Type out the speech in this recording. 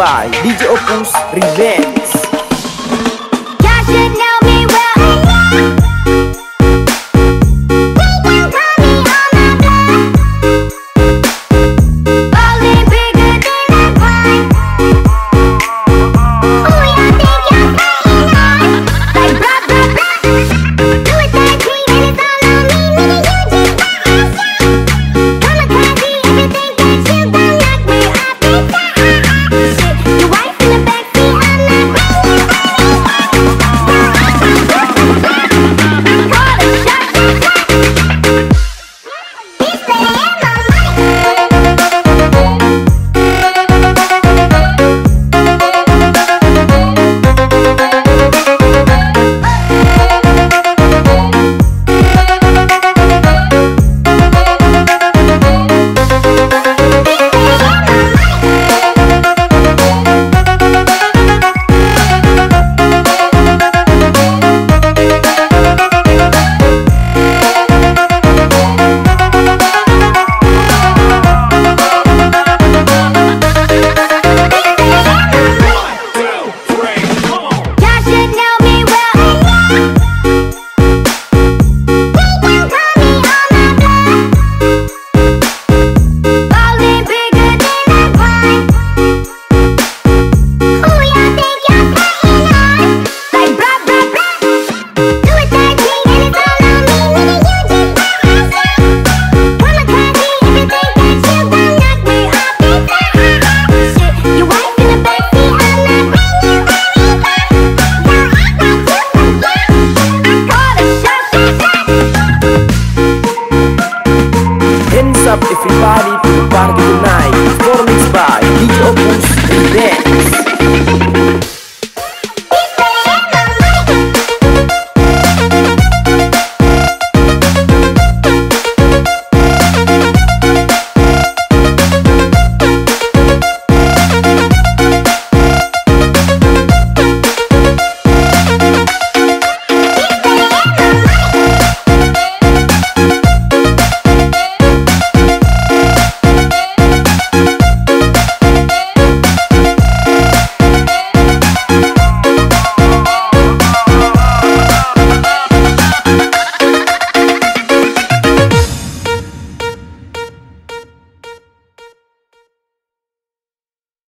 by DJ Opus Revenge free party pro parque do